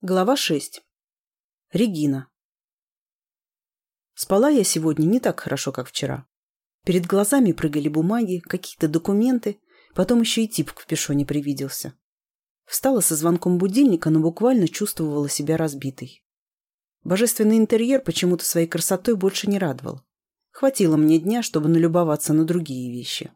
Глава 6. Регина. Спала я сегодня не так хорошо, как вчера. Перед глазами прыгали бумаги, какие-то документы, потом еще и тип в капюшоне привиделся. Встала со звонком будильника, но буквально чувствовала себя разбитой. Божественный интерьер почему-то своей красотой больше не радовал. Хватило мне дня, чтобы налюбоваться на другие вещи.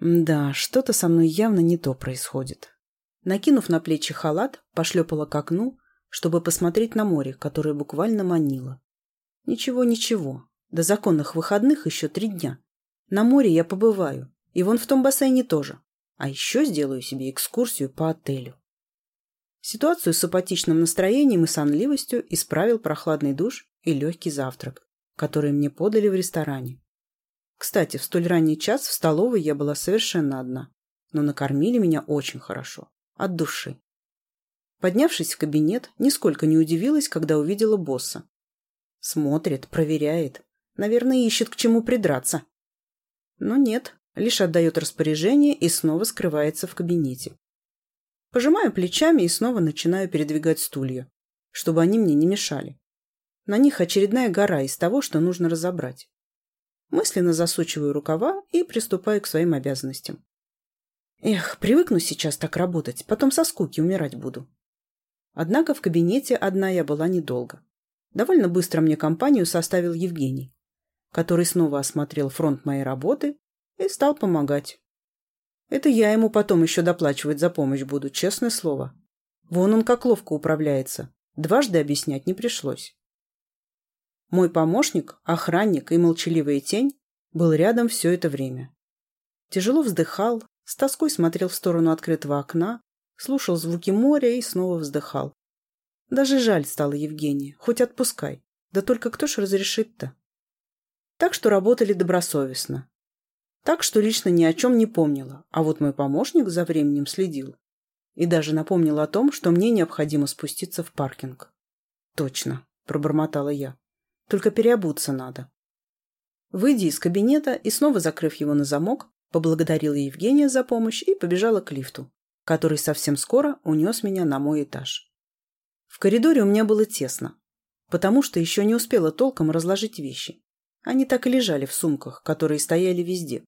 Да, что-то со мной явно не то происходит. Накинув на плечи халат, пошлепала к окну, чтобы посмотреть на море, которое буквально манило. Ничего, ничего. До законных выходных еще три дня. На море я побываю. И вон в том бассейне тоже. А еще сделаю себе экскурсию по отелю. Ситуацию с апатичным настроением и сонливостью исправил прохладный душ и легкий завтрак, который мне подали в ресторане. Кстати, в столь ранний час в столовой я была совершенно одна, но накормили меня очень хорошо от души. Поднявшись в кабинет, нисколько не удивилась, когда увидела босса. Смотрит, проверяет. Наверное, ищет к чему придраться. Но нет, лишь отдает распоряжение и снова скрывается в кабинете. Пожимаю плечами и снова начинаю передвигать стулья, чтобы они мне не мешали. На них очередная гора из того, что нужно разобрать. Мысленно засучиваю рукава и приступаю к своим обязанностям. Эх, привыкну сейчас так работать, потом со скуки умирать буду. Однако в кабинете одна я была недолго. Довольно быстро мне компанию составил Евгений, который снова осмотрел фронт моей работы и стал помогать. Это я ему потом еще доплачивать за помощь буду, честное слово. Вон он как ловко управляется. Дважды объяснять не пришлось. Мой помощник, охранник и молчаливая тень был рядом все это время. Тяжело вздыхал, с тоской смотрел в сторону открытого окна, слушал звуки моря и снова вздыхал. Даже жаль стало Евгения, хоть отпускай. Да только кто ж разрешит-то? Так что работали добросовестно. Так что лично ни о чем не помнила, а вот мой помощник за временем следил. И даже напомнил о том, что мне необходимо спуститься в паркинг. «Точно», – пробормотала я. «Только переобуться надо». Выйдя из кабинета и снова закрыв его на замок, поблагодарила Евгения за помощь и побежала к лифту, который совсем скоро унес меня на мой этаж. В коридоре у меня было тесно, потому что еще не успела толком разложить вещи. Они так и лежали в сумках, которые стояли везде,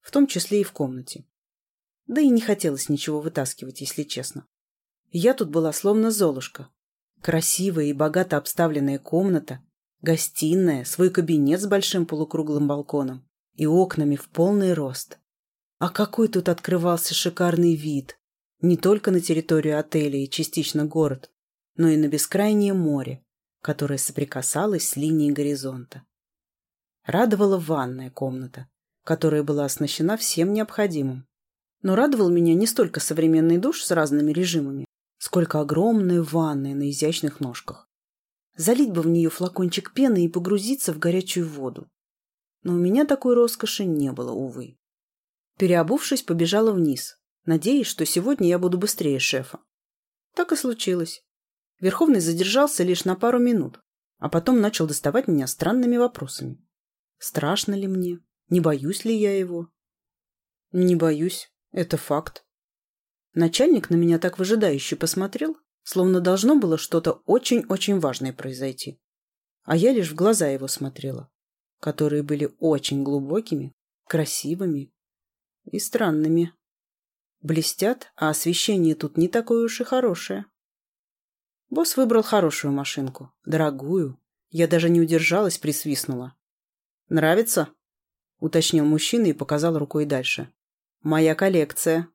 в том числе и в комнате. Да и не хотелось ничего вытаскивать, если честно. Я тут была словно золушка. Красивая и богато обставленная комната, гостиная, свой кабинет с большим полукруглым балконом и окнами в полный рост а какой тут открывался шикарный вид! Не только на территорию отеля и частично город, но и на бескрайнее море, которое соприкасалось с линией горизонта. Радовала ванная комната, которая была оснащена всем необходимым. Но радовал меня не столько современный душ с разными режимами, сколько огромная ванная на изящных ножках. Залить бы в нее флакончик пены и погрузиться в горячую воду. Но у меня такой роскоши не было, увы. Переобувшись, побежала вниз, надеясь, что сегодня я буду быстрее шефа. Так и случилось. Верховный задержался лишь на пару минут, а потом начал доставать меня странными вопросами. Страшно ли мне? Не боюсь ли я его? Не боюсь. Это факт. Начальник на меня так выжидающе посмотрел, словно должно было что-то очень-очень важное произойти. А я лишь в глаза его смотрела, которые были очень глубокими, красивыми и странными. Блестят, а освещение тут не такое уж и хорошее. Босс выбрал хорошую машинку, дорогую. Я даже не удержалась, присвистнула. «Нравится?» — уточнил мужчина и показал рукой дальше. «Моя коллекция».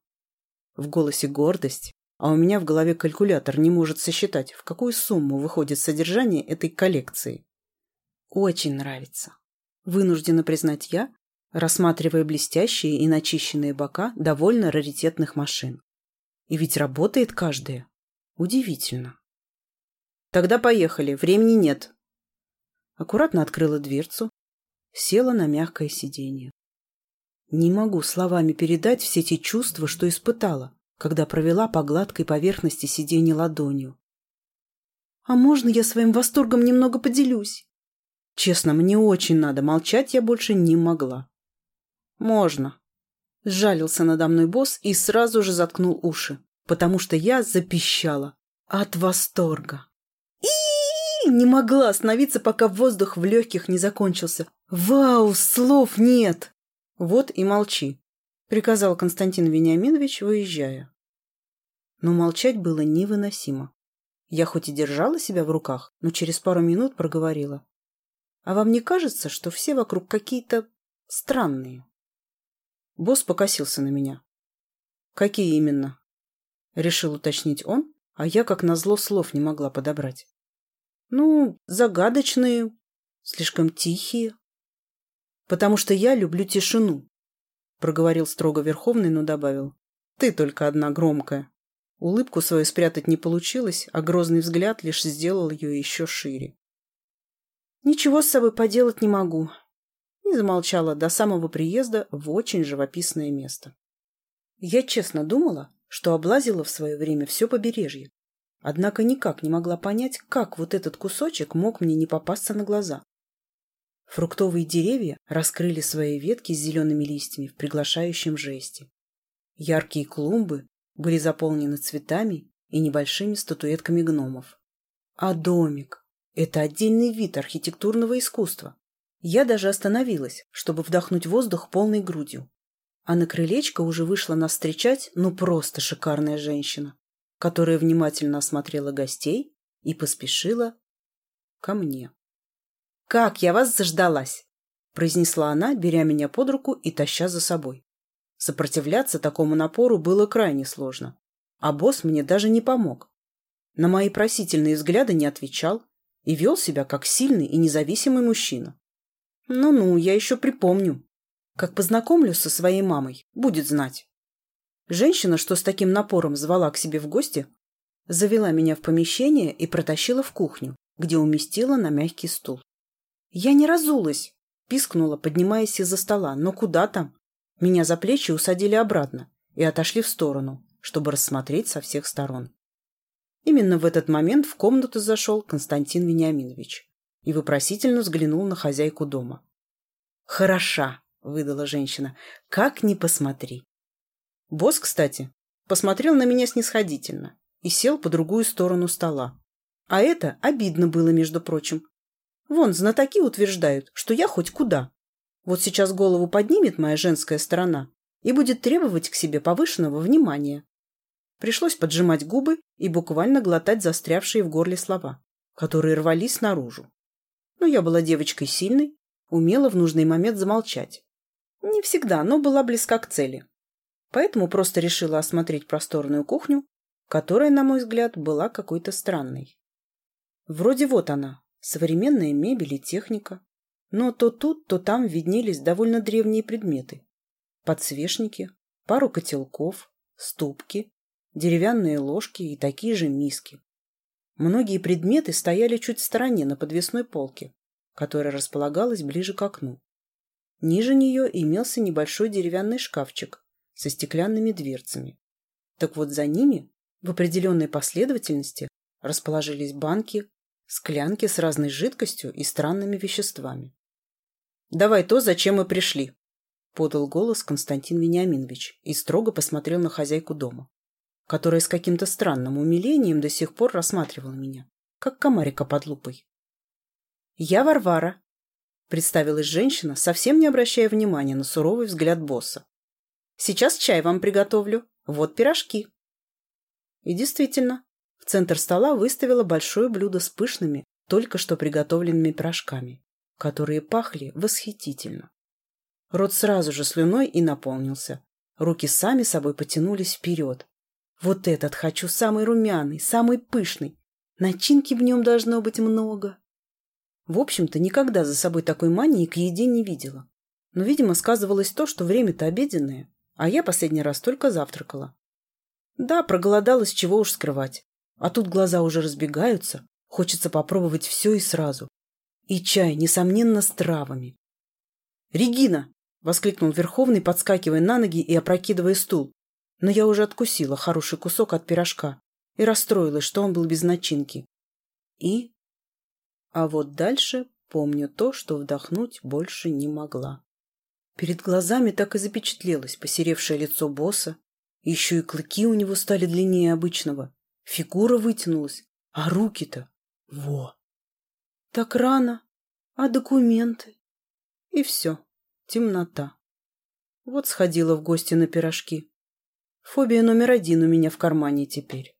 В голосе гордость, а у меня в голове калькулятор не может сосчитать, в какую сумму выходит содержание этой коллекции. «Очень нравится», — вынуждена признать я, рассматривая блестящие и начищенные бока довольно раритетных машин. И ведь работает каждая. Удивительно. Тогда поехали, времени нет. Аккуратно открыла дверцу, села на мягкое сиденье. Не могу словами передать все те чувства, что испытала, когда провела по гладкой поверхности сиденья ладонью. А можно я своим восторгом немного поделюсь? Честно, мне очень надо, молчать я больше не могла. Можно. Сжалился надо мной босс и сразу же заткнул уши, потому что я запищала от восторга. И не могла остановиться, пока воздух в легких не закончился. Вау, слов нет! Вот и молчи, приказал Константин Вениаминович, выезжая. Но молчать было невыносимо. Я хоть и держала себя в руках, но через пару минут проговорила. А вам не кажется, что все вокруг какие-то странные? Босс покосился на меня. «Какие именно?» Решил уточнить он, а я, как назло, слов не могла подобрать. «Ну, загадочные, слишком тихие». «Потому что я люблю тишину», — проговорил строго Верховный, но добавил. «Ты только одна громкая». Улыбку свою спрятать не получилось, а грозный взгляд лишь сделал ее еще шире. «Ничего с собой поделать не могу», не замолчала до самого приезда в очень живописное место. Я честно думала, что облазила в свое время все побережье, однако никак не могла понять, как вот этот кусочек мог мне не попасться на глаза. Фруктовые деревья раскрыли свои ветки с зелеными листьями в приглашающем жесте. Яркие клумбы были заполнены цветами и небольшими статуэтками гномов. А домик – это отдельный вид архитектурного искусства. Я даже остановилась, чтобы вдохнуть воздух полной грудью. Анна Крылечко уже вышла нас встречать, ну просто шикарная женщина, которая внимательно осмотрела гостей и поспешила ко мне. «Как я вас заждалась!» – произнесла она, беря меня под руку и таща за собой. Сопротивляться такому напору было крайне сложно, а босс мне даже не помог. На мои просительные взгляды не отвечал и вел себя как сильный и независимый мужчина. Ну-ну, я еще припомню. Как познакомлюсь со своей мамой, будет знать. Женщина, что с таким напором звала к себе в гости, завела меня в помещение и протащила в кухню, где уместила на мягкий стул. Я не разулась, пискнула, поднимаясь из-за стола, но куда там? Меня за плечи усадили обратно и отошли в сторону, чтобы рассмотреть со всех сторон. Именно в этот момент в комнату зашел Константин Вениаминович и вопросительно взглянул на хозяйку дома. «Хороша», — выдала женщина, — «как ни посмотри». Босс, кстати, посмотрел на меня снисходительно и сел по другую сторону стола. А это обидно было, между прочим. Вон, знатоки утверждают, что я хоть куда. Вот сейчас голову поднимет моя женская сторона и будет требовать к себе повышенного внимания. Пришлось поджимать губы и буквально глотать застрявшие в горле слова, которые рвались наружу но я была девочкой сильной, умела в нужный момент замолчать. Не всегда, но была близка к цели. Поэтому просто решила осмотреть просторную кухню, которая, на мой взгляд, была какой-то странной. Вроде вот она, современная мебель и техника, но то тут, то там виднелись довольно древние предметы. Подсвечники, пару котелков, ступки, деревянные ложки и такие же миски. Многие предметы стояли чуть в стороне на подвесной полке, которая располагалась ближе к окну. Ниже нее имелся небольшой деревянный шкафчик со стеклянными дверцами. Так вот за ними, в определенной последовательности, расположились банки, склянки с разной жидкостью и странными веществами. «Давай то, зачем мы пришли», — подал голос Константин Вениаминович и строго посмотрел на хозяйку дома которая с каким-то странным умилением до сих пор рассматривала меня, как комарика под лупой. «Я Варвара», — представилась женщина, совсем не обращая внимания на суровый взгляд босса. «Сейчас чай вам приготовлю. Вот пирожки». И действительно, в центр стола выставила большое блюдо с пышными, только что приготовленными пирожками, которые пахли восхитительно. Рот сразу же слюной и наполнился. Руки сами собой потянулись вперед, вот этот хочу, самый румяный, самый пышный. Начинки в нем должно быть много. В общем-то, никогда за собой такой мании к еде не видела. Но, видимо, сказывалось то, что время-то обеденное, а я последний раз только завтракала. Да, проголодалась, чего уж скрывать. А тут глаза уже разбегаются, хочется попробовать все и сразу. И чай, несомненно, с травами. «Регина!» — воскликнул Верховный, подскакивая на ноги и опрокидывая стул но я уже откусила хороший кусок от пирожка и расстроилась, что он был без начинки. И... А вот дальше помню то, что вдохнуть больше не могла. Перед глазами так и запечатлелось посеревшее лицо босса. Еще и клыки у него стали длиннее обычного. Фигура вытянулась, а руки-то... Во! Так рано, а документы? И все, темнота. Вот сходила в гости на пирожки, Фобия номер один у меня в кармане теперь.